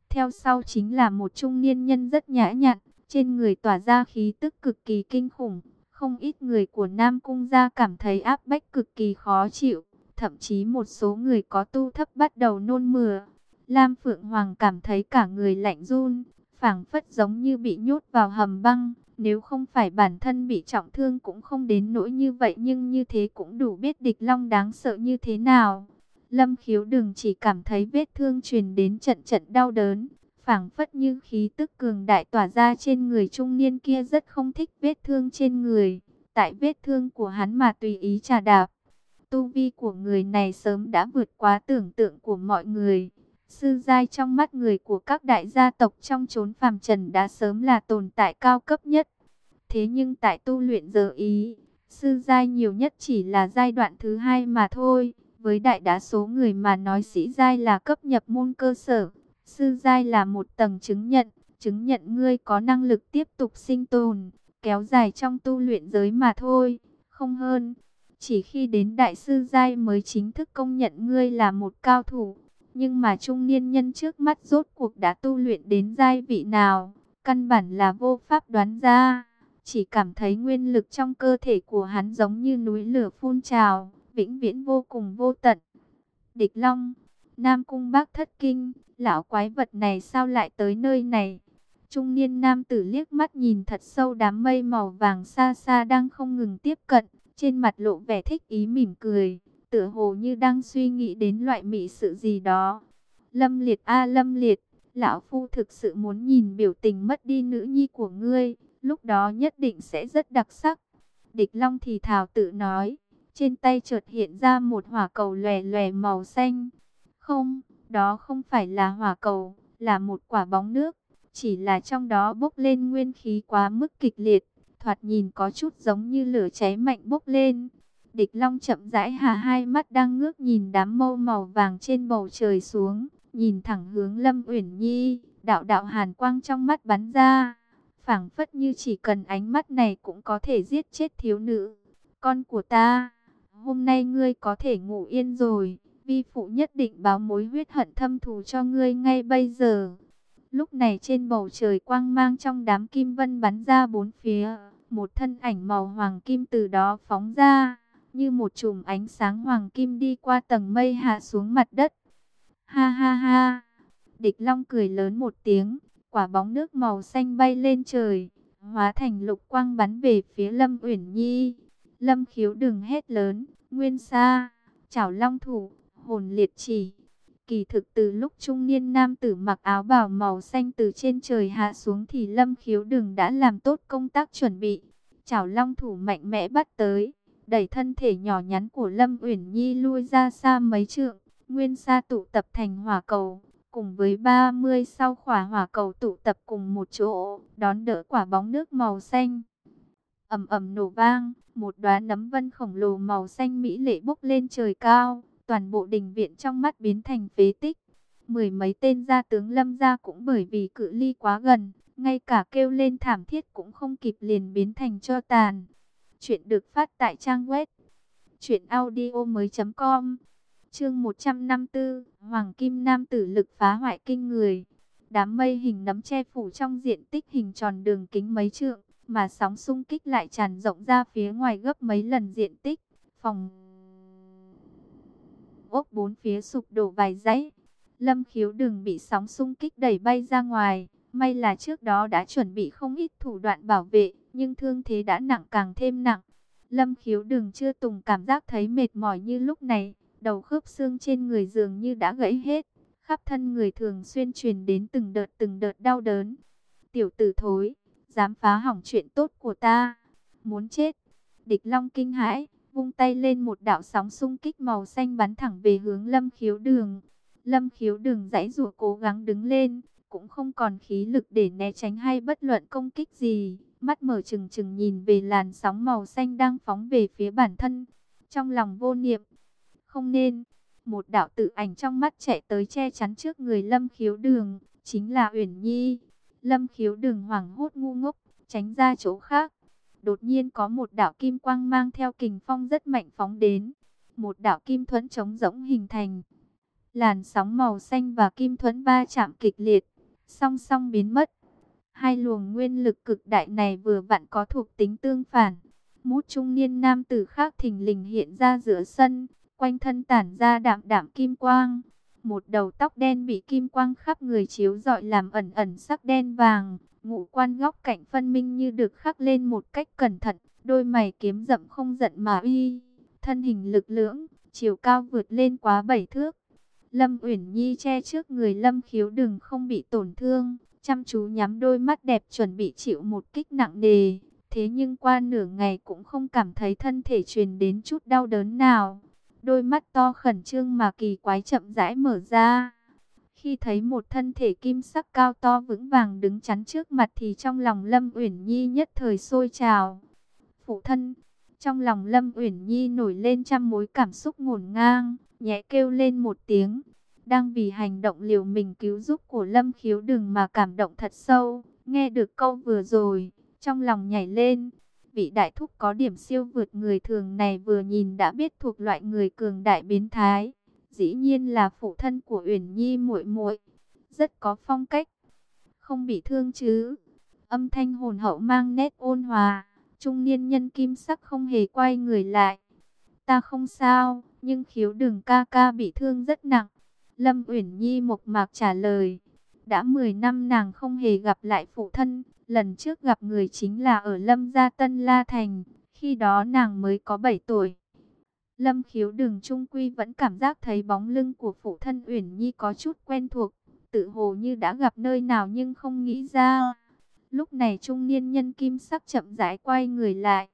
Theo sau chính là một trung niên nhân rất nhã nhặn, trên người tỏa ra khí tức cực kỳ kinh khủng. Không ít người của Nam Cung gia cảm thấy áp bách cực kỳ khó chịu, thậm chí một số người có tu thấp bắt đầu nôn mửa. Lam Phượng Hoàng cảm thấy cả người lạnh run, phảng phất giống như bị nhốt vào hầm băng. Nếu không phải bản thân bị trọng thương cũng không đến nỗi như vậy nhưng như thế cũng đủ biết địch long đáng sợ như thế nào. Lâm khiếu đừng chỉ cảm thấy vết thương truyền đến trận trận đau đớn, phảng phất như khí tức cường đại tỏa ra trên người trung niên kia rất không thích vết thương trên người. Tại vết thương của hắn mà tùy ý trà đạp. Tu vi của người này sớm đã vượt quá tưởng tượng của mọi người. Sư giai trong mắt người của các đại gia tộc trong chốn phàm trần đã sớm là tồn tại cao cấp nhất. Thế nhưng tại tu luyện giờ ý, sư giai nhiều nhất chỉ là giai đoạn thứ hai mà thôi. Với đại đa số người mà nói sĩ giai là cấp nhập môn cơ sở, sư giai là một tầng chứng nhận, chứng nhận ngươi có năng lực tiếp tục sinh tồn, kéo dài trong tu luyện giới mà thôi, không hơn. Chỉ khi đến đại sư giai mới chính thức công nhận ngươi là một cao thủ. Nhưng mà trung niên nhân trước mắt rốt cuộc đã tu luyện đến giai vị nào, căn bản là vô pháp đoán ra. Chỉ cảm thấy nguyên lực trong cơ thể của hắn giống như núi lửa phun trào, vĩnh viễn vô cùng vô tận. Địch Long, Nam Cung Bác Thất Kinh, lão quái vật này sao lại tới nơi này? Trung niên nam tử liếc mắt nhìn thật sâu đám mây màu vàng xa xa đang không ngừng tiếp cận, trên mặt lộ vẻ thích ý mỉm cười tựa hồ như đang suy nghĩ đến loại mỹ sự gì đó. Lâm liệt a lâm liệt, lão phu thực sự muốn nhìn biểu tình mất đi nữ nhi của ngươi, lúc đó nhất định sẽ rất đặc sắc. Địch Long thì thào tự nói, trên tay chợt hiện ra một hỏa cầu lòe lòe màu xanh. Không, đó không phải là hỏa cầu, là một quả bóng nước, chỉ là trong đó bốc lên nguyên khí quá mức kịch liệt, thoạt nhìn có chút giống như lửa cháy mạnh bốc lên. Địch Long chậm rãi hạ hai mắt đang ngước nhìn đám mâu màu vàng trên bầu trời xuống, nhìn thẳng hướng Lâm Uyển Nhi, đạo đạo hàn quang trong mắt bắn ra, phảng phất như chỉ cần ánh mắt này cũng có thể giết chết thiếu nữ. Con của ta, hôm nay ngươi có thể ngủ yên rồi, vi phụ nhất định báo mối huyết hận thâm thù cho ngươi ngay bây giờ. Lúc này trên bầu trời quang mang trong đám kim vân bắn ra bốn phía, một thân ảnh màu hoàng kim từ đó phóng ra như một chùm ánh sáng hoàng kim đi qua tầng mây hạ xuống mặt đất. Ha ha ha! Địch Long cười lớn một tiếng, quả bóng nước màu xanh bay lên trời, hóa thành lục quang bắn về phía Lâm Uyển Nhi. Lâm khiếu đừng hét lớn, nguyên sa, chảo long thủ, hồn liệt chỉ. Kỳ thực từ lúc trung niên nam tử mặc áo bào màu xanh từ trên trời hạ xuống thì lâm khiếu đường đã làm tốt công tác chuẩn bị. Chảo long thủ mạnh mẽ bắt tới đẩy thân thể nhỏ nhắn của Lâm Uyển Nhi lui ra xa mấy trượng, nguyên sa tụ tập thành hỏa cầu, cùng với 30 sau khỏa hỏa cầu tụ tập cùng một chỗ, đón đỡ quả bóng nước màu xanh. Ầm ầm nổ vang, một đóa nấm vân khổng lồ màu xanh mỹ lệ bốc lên trời cao, toàn bộ đình viện trong mắt biến thành phế tích. Mười mấy tên gia tướng Lâm gia cũng bởi vì cự ly quá gần, ngay cả kêu lên thảm thiết cũng không kịp liền biến thành cho tàn. Chuyện được phát tại trang web truyệnaudiomoi.com. Chương 154, Hoàng Kim Nam tử lực phá hoại kinh người. Đám mây hình nấm che phủ trong diện tích hình tròn đường kính mấy trượng, mà sóng xung kích lại tràn rộng ra phía ngoài gấp mấy lần diện tích. Phòng ốc bốn phía sụp đổ vài dãy. Lâm khiếu đừng bị sóng xung kích đẩy bay ra ngoài. May là trước đó đã chuẩn bị không ít thủ đoạn bảo vệ, nhưng thương thế đã nặng càng thêm nặng. Lâm khiếu đừng chưa từng cảm giác thấy mệt mỏi như lúc này, đầu khớp xương trên người dường như đã gãy hết, khắp thân người thường xuyên truyền đến từng đợt từng đợt đau đớn. Tiểu tử thối, dám phá hỏng chuyện tốt của ta, muốn chết. Địch Long kinh hãi, vung tay lên một đạo sóng xung kích màu xanh bắn thẳng về hướng Lâm khiếu đường. Lâm khiếu đường dãy rủa cố gắng đứng lên, cũng không còn khí lực để né tránh hay bất luận công kích gì mắt mở trừng trừng nhìn về làn sóng màu xanh đang phóng về phía bản thân. Trong lòng vô niệm, không nên, một đạo tự ảnh trong mắt chạy tới che chắn trước người Lâm Khiếu Đường, chính là Uyển Nhi. Lâm Khiếu Đường hoảng hốt ngu ngốc, tránh ra chỗ khác. Đột nhiên có một đạo kim quang mang theo kình phong rất mạnh phóng đến, một đạo kim thuẫn chống rỗng hình thành. Làn sóng màu xanh và kim thuẫn va chạm kịch liệt, song song biến mất. Hai luồng nguyên lực cực đại này vừa vặn có thuộc tính tương phản. Mút trung niên nam tử khác thình lình hiện ra giữa sân, quanh thân tản ra đạm đạm kim quang. Một đầu tóc đen bị kim quang khắp người chiếu rọi làm ẩn ẩn sắc đen vàng, ngũ quan góc cạnh phân minh như được khắc lên một cách cẩn thận, đôi mày kiếm rậm không giận mà uy, thân hình lực lưỡng, chiều cao vượt lên quá bảy thước. Lâm Uyển Nhi che trước người Lâm Khiếu đừng không bị tổn thương, chăm chú nhắm đôi mắt đẹp chuẩn bị chịu một kích nặng nề. Thế nhưng qua nửa ngày cũng không cảm thấy thân thể truyền đến chút đau đớn nào. Đôi mắt to khẩn trương mà kỳ quái chậm rãi mở ra. Khi thấy một thân thể kim sắc cao to vững vàng đứng chắn trước mặt thì trong lòng Lâm Uyển Nhi nhất thời sôi trào. Phụ thân, trong lòng Lâm Uyển Nhi nổi lên trăm mối cảm xúc ngổn ngang, nhẹ kêu lên một tiếng. Đang vì hành động liều mình cứu giúp của Lâm Khiếu đừng mà cảm động thật sâu. Nghe được câu vừa rồi, trong lòng nhảy lên. Vị đại thúc có điểm siêu vượt người thường này vừa nhìn đã biết thuộc loại người cường đại biến thái. Dĩ nhiên là phụ thân của Uyển Nhi muội muội, rất có phong cách. Không bị thương chứ? Âm thanh hồn hậu mang nét ôn hòa, trung niên nhân kim sắc không hề quay người lại. Ta không sao, nhưng khiếu đường ca ca bị thương rất nặng. Lâm Uyển Nhi mộc mạc trả lời. Đã 10 năm nàng không hề gặp lại phụ thân, lần trước gặp người chính là ở Lâm Gia Tân La Thành, khi đó nàng mới có 7 tuổi. Lâm khiếu đường trung quy vẫn cảm giác thấy bóng lưng của phụ thân Uyển Nhi có chút quen thuộc, tự hồ như đã gặp nơi nào nhưng không nghĩ ra. Lúc này trung niên nhân kim sắc chậm rãi quay người lại,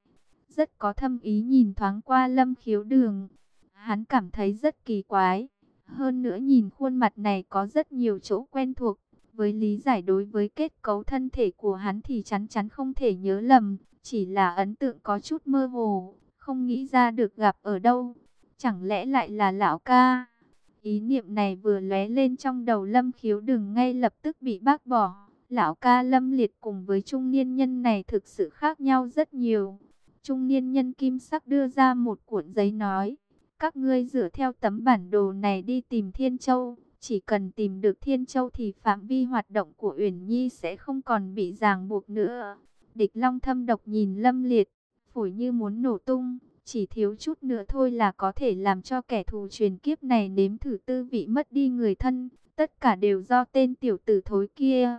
rất có thâm ý nhìn thoáng qua lâm khiếu đường. Hắn cảm thấy rất kỳ quái, hơn nữa nhìn khuôn mặt này có rất nhiều chỗ quen thuộc. Với lý giải đối với kết cấu thân thể của hắn thì chắn chắn không thể nhớ lầm, chỉ là ấn tượng có chút mơ hồ không nghĩ ra được gặp ở đâu. Chẳng lẽ lại là lão ca? Ý niệm này vừa lóe lên trong đầu lâm khiếu đừng ngay lập tức bị bác bỏ. Lão ca lâm liệt cùng với trung niên nhân này thực sự khác nhau rất nhiều. Trung niên nhân kim sắc đưa ra một cuộn giấy nói. Các ngươi dựa theo tấm bản đồ này đi tìm Thiên Châu. Chỉ cần tìm được Thiên Châu thì phạm vi hoạt động của Uyển Nhi sẽ không còn bị ràng buộc nữa. Địch Long thâm độc nhìn Lâm Liệt, phổi như muốn nổ tung, chỉ thiếu chút nữa thôi là có thể làm cho kẻ thù truyền kiếp này nếm thử tư vị mất đi người thân, tất cả đều do tên tiểu tử thối kia.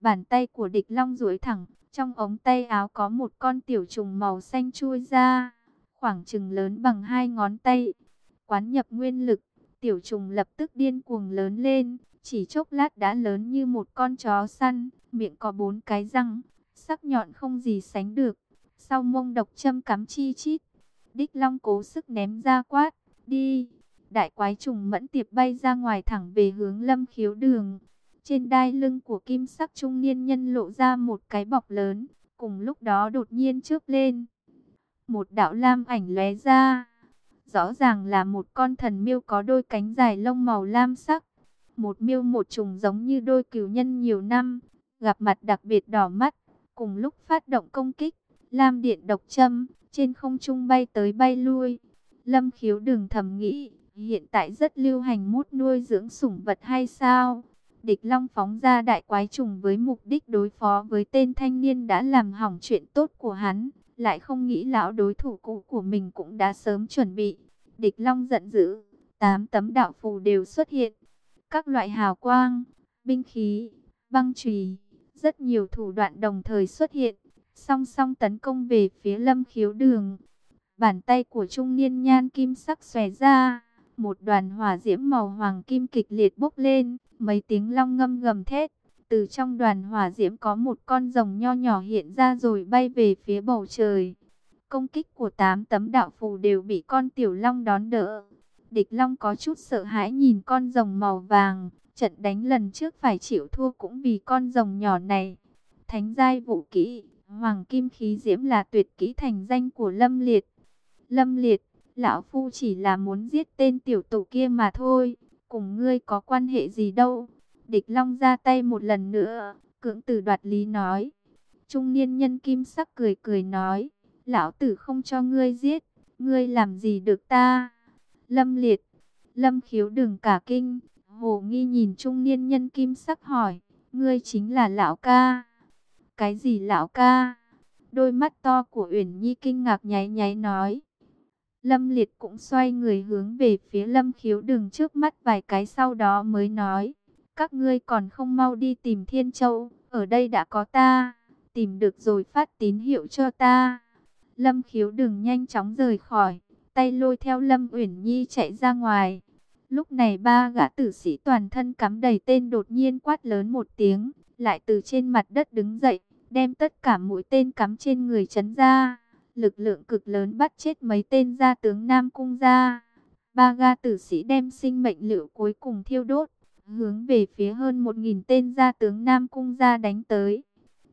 Bàn tay của địch long duỗi thẳng, trong ống tay áo có một con tiểu trùng màu xanh chui ra, khoảng chừng lớn bằng hai ngón tay. Quán nhập nguyên lực, tiểu trùng lập tức điên cuồng lớn lên, chỉ chốc lát đã lớn như một con chó săn, miệng có bốn cái răng, sắc nhọn không gì sánh được sau mông độc châm cắm chi chít. Đích Long cố sức ném ra quát, đi. Đại quái trùng mẫn tiệp bay ra ngoài thẳng về hướng lâm khiếu đường. Trên đai lưng của kim sắc trung niên nhân lộ ra một cái bọc lớn, cùng lúc đó đột nhiên chớp lên. Một đạo lam ảnh lóe ra. Rõ ràng là một con thần miêu có đôi cánh dài lông màu lam sắc. Một miêu một trùng giống như đôi cừu nhân nhiều năm, gặp mặt đặc biệt đỏ mắt, cùng lúc phát động công kích. Lam điện độc châm, trên không trung bay tới bay lui. Lâm khiếu đừng thầm nghĩ, hiện tại rất lưu hành mút nuôi dưỡng sủng vật hay sao? Địch Long phóng ra đại quái trùng với mục đích đối phó với tên thanh niên đã làm hỏng chuyện tốt của hắn. Lại không nghĩ lão đối thủ cũ của mình cũng đã sớm chuẩn bị. Địch Long giận dữ, tám tấm đạo phù đều xuất hiện. Các loại hào quang, binh khí, băng chùy, rất nhiều thủ đoạn đồng thời xuất hiện song song tấn công về phía lâm khiếu đường. Bàn tay của trung niên nhan kim sắc xòe ra, một đoàn hỏa diễm màu hoàng kim kịch liệt bốc lên, mấy tiếng long ngâm gầm thét. Từ trong đoàn hỏa diễm có một con rồng nho nhỏ hiện ra rồi bay về phía bầu trời. Công kích của tám tấm đạo phù đều bị con tiểu long đón đỡ. Địch long có chút sợ hãi nhìn con rồng màu vàng, trận đánh lần trước phải chịu thua cũng vì con rồng nhỏ này. Thánh giai vũ kỹ, Hoàng kim khí diễm là tuyệt kỹ thành danh của Lâm Liệt. Lâm Liệt, Lão Phu chỉ là muốn giết tên tiểu tổ kia mà thôi, cùng ngươi có quan hệ gì đâu. Địch Long ra tay một lần nữa, cưỡng tử đoạt lý nói. Trung niên nhân kim sắc cười cười nói, lão tử không cho ngươi giết, ngươi làm gì được ta. Lâm liệt, lâm khiếu đừng cả kinh, hồ nghi nhìn trung niên nhân kim sắc hỏi, ngươi chính là lão ca. Cái gì lão ca? Đôi mắt to của Uyển Nhi kinh ngạc nháy nháy nói. Lâm Liệt cũng xoay người hướng về phía Lâm Khiếu đường trước mắt vài cái sau đó mới nói. Các ngươi còn không mau đi tìm Thiên Châu, ở đây đã có ta, tìm được rồi phát tín hiệu cho ta. Lâm Khiếu đường nhanh chóng rời khỏi, tay lôi theo Lâm Uyển Nhi chạy ra ngoài. Lúc này ba gã tử sĩ toàn thân cắm đầy tên đột nhiên quát lớn một tiếng, lại từ trên mặt đất đứng dậy, đem tất cả mũi tên cắm trên người chấn ra. Lực lượng cực lớn bắt chết mấy tên gia tướng Nam Cung ra. Ba ga tử sĩ đem sinh mệnh liệu cuối cùng thiêu đốt, hướng về phía hơn một nghìn tên gia tướng Nam Cung ra đánh tới.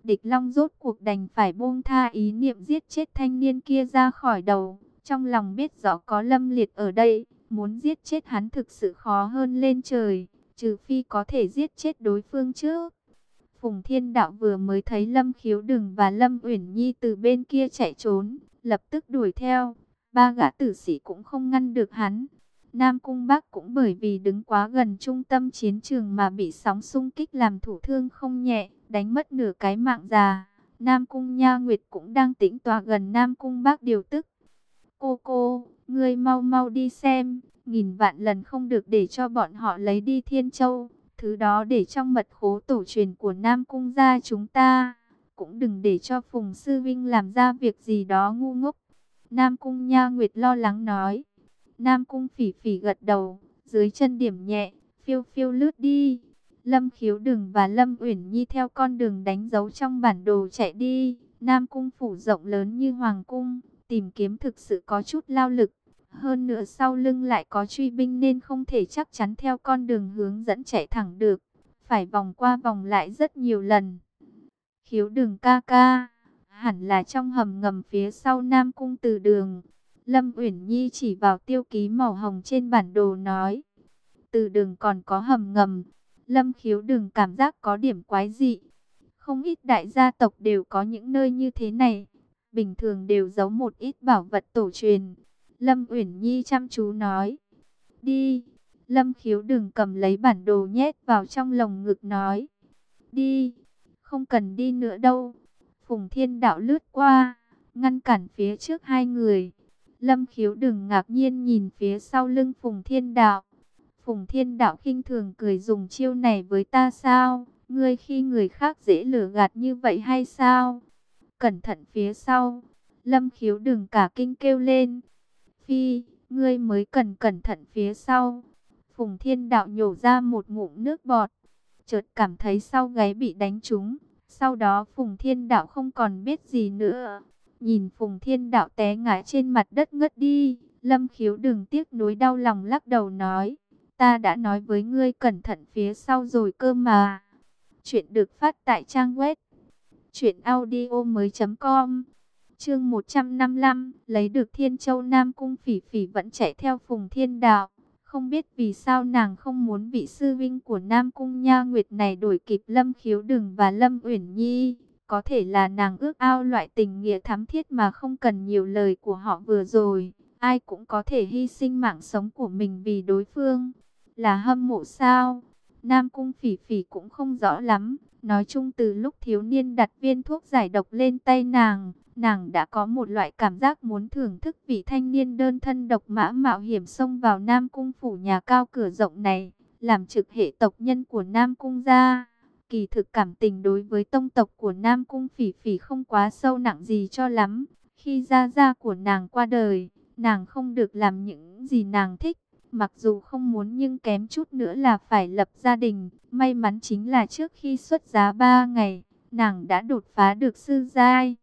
Địch Long rốt cuộc đành phải buông tha ý niệm giết chết thanh niên kia ra khỏi đầu. Trong lòng biết rõ có lâm liệt ở đây, muốn giết chết hắn thực sự khó hơn lên trời, trừ phi có thể giết chết đối phương trước. Phùng Thiên Đạo vừa mới thấy Lâm Khiếu Đừng và Lâm Uyển Nhi từ bên kia chạy trốn, lập tức đuổi theo. Ba gã tử sĩ cũng không ngăn được hắn. Nam Cung Bắc cũng bởi vì đứng quá gần trung tâm chiến trường mà bị sóng xung kích làm thủ thương không nhẹ, đánh mất nửa cái mạng già. Nam Cung Nha Nguyệt cũng đang tĩnh tòa gần Nam Cung Bắc điều tức. Cô cô, ngươi mau mau đi xem, nghìn vạn lần không được để cho bọn họ lấy đi Thiên Châu. Thứ đó để trong mật khố tổ truyền của Nam Cung gia chúng ta. Cũng đừng để cho Phùng Sư Vinh làm ra việc gì đó ngu ngốc. Nam Cung Nha Nguyệt lo lắng nói. Nam Cung phỉ phỉ gật đầu, dưới chân điểm nhẹ, phiêu phiêu lướt đi. Lâm Khiếu Đừng và Lâm Uyển Nhi theo con đường đánh dấu trong bản đồ chạy đi. Nam Cung phủ rộng lớn như Hoàng Cung, tìm kiếm thực sự có chút lao lực. Hơn nữa sau lưng lại có truy binh nên không thể chắc chắn theo con đường hướng dẫn chạy thẳng được. Phải vòng qua vòng lại rất nhiều lần. Khiếu đường ca ca, hẳn là trong hầm ngầm phía sau Nam Cung từ đường. Lâm Uyển Nhi chỉ vào tiêu ký màu hồng trên bản đồ nói. Từ đường còn có hầm ngầm. Lâm khiếu đường cảm giác có điểm quái dị. Không ít đại gia tộc đều có những nơi như thế này. Bình thường đều giấu một ít bảo vật tổ truyền. Lâm Uyển Nhi chăm chú nói. Đi. Lâm khiếu đừng cầm lấy bản đồ nhét vào trong lồng ngực nói. Đi. Không cần đi nữa đâu. Phùng Thiên Đạo lướt qua. Ngăn cản phía trước hai người. Lâm khiếu đừng ngạc nhiên nhìn phía sau lưng Phùng Thiên Đạo. Phùng Thiên Đạo khinh thường cười dùng chiêu này với ta sao? Ngươi khi người khác dễ lừa gạt như vậy hay sao? Cẩn thận phía sau. Lâm khiếu đừng cả kinh kêu lên. Phi, ngươi mới cần cẩn thận phía sau. Phùng Thiên Đạo nhổ ra một ngụm nước bọt. Chợt cảm thấy sau gáy bị đánh trúng. Sau đó Phùng Thiên Đạo không còn biết gì nữa. Nhìn Phùng Thiên Đạo té ngã trên mặt đất ngất đi. Lâm khiếu đừng tiếc nuối đau lòng lắc đầu nói. Ta đã nói với ngươi cẩn thận phía sau rồi cơ mà. Chuyện được phát tại trang web. Chuyện audio mới.com Chương 155, lấy được Thiên Châu Nam Cung Phỉ Phỉ vẫn chạy theo Phùng Thiên Đạo. Không biết vì sao nàng không muốn vị sư vinh của Nam Cung Nha Nguyệt này đổi kịp Lâm Khiếu Đừng và Lâm Uyển Nhi. Có thể là nàng ước ao loại tình nghĩa thắm thiết mà không cần nhiều lời của họ vừa rồi. Ai cũng có thể hy sinh mạng sống của mình vì đối phương. Là hâm mộ sao? Nam Cung Phỉ Phỉ cũng không rõ lắm. Nói chung từ lúc thiếu niên đặt viên thuốc giải độc lên tay nàng, nàng đã có một loại cảm giác muốn thưởng thức vị thanh niên đơn thân độc mã mạo hiểm xông vào Nam Cung phủ nhà cao cửa rộng này, làm trực hệ tộc nhân của Nam Cung gia. Kỳ thực cảm tình đối với tông tộc của Nam Cung phỉ phỉ không quá sâu nặng gì cho lắm. Khi gia gia của nàng qua đời, nàng không được làm những gì nàng thích. Mặc dù không muốn nhưng kém chút nữa là phải lập gia đình. May mắn chính là trước khi xuất giá ba ngày, nàng đã đột phá được sư giai.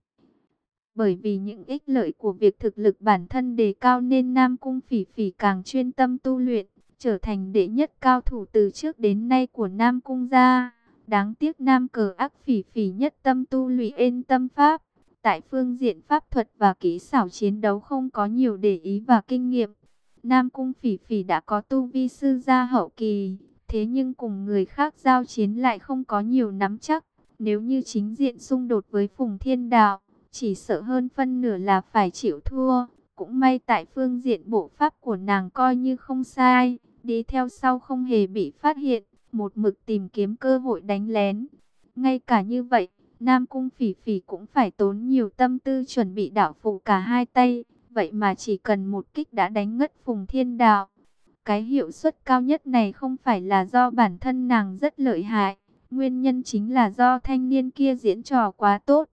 Bởi vì những ích lợi của việc thực lực bản thân đề cao nên Nam Cung Phỉ Phỉ càng chuyên tâm tu luyện, trở thành đệ nhất cao thủ từ trước đến nay của Nam Cung gia. Đáng tiếc Nam cờ ác Phỉ Phỉ nhất tâm tu luyện tâm pháp, tại phương diện pháp thuật và kỹ xảo chiến đấu không có nhiều để ý và kinh nghiệm. Nam Cung Phỉ Phỉ đã có tu vi sư gia hậu kỳ, thế nhưng cùng người khác giao chiến lại không có nhiều nắm chắc. Nếu như chính diện xung đột với Phùng Thiên Đạo, chỉ sợ hơn phân nửa là phải chịu thua. Cũng may tại phương diện bộ pháp của nàng coi như không sai, đi theo sau không hề bị phát hiện, một mực tìm kiếm cơ hội đánh lén. Ngay cả như vậy, Nam Cung Phỉ Phỉ cũng phải tốn nhiều tâm tư chuẩn bị đạo phụ cả hai tay, vậy mà chỉ cần một kích đã đánh ngất Phùng Thiên Đạo. Cái hiệu suất cao nhất này không phải là do bản thân nàng rất lợi hại, nguyên nhân chính là do thanh niên kia diễn trò quá tốt.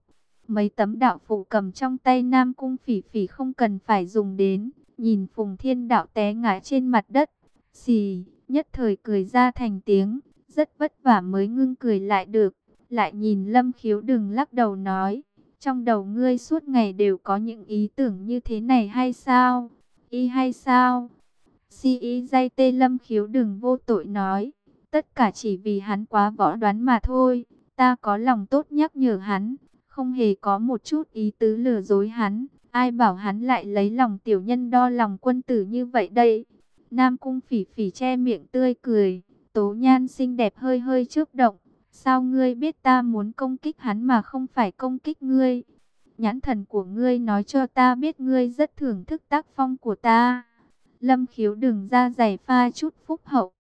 Mấy tấm đạo phụ cầm trong tay Nam Cung Phỉ Phỉ không cần phải dùng đến, nhìn Phùng Thiên Đạo té ngã trên mặt đất, xì, nhất thời cười ra thành tiếng, rất vất vả mới ngưng cười lại được, lại nhìn Lâm Khiếu đừng lắc đầu nói, trong đầu ngươi suốt ngày đều có những ý tưởng như thế này hay sao? Y hay sao? Si y dây tê Lâm Khiếu đừng vô tội nói, tất cả chỉ vì hắn quá võ đoán mà thôi, ta có lòng tốt nhắc nhở hắn, không hề có một chút ý tứ lừa dối hắn, ai bảo hắn lại lấy lòng tiểu nhân đo lòng quân tử như vậy đây. Nam cung phỉ phỉ che miệng tươi cười, tố nhan xinh đẹp hơi hơi trước động, sao ngươi biết ta muốn công kích hắn mà không phải công kích ngươi? Nhãn thần của ngươi nói cho ta biết ngươi rất thưởng thức tác phong của ta. Lâm khiếu đừng ra giày pha chút phúc hậu.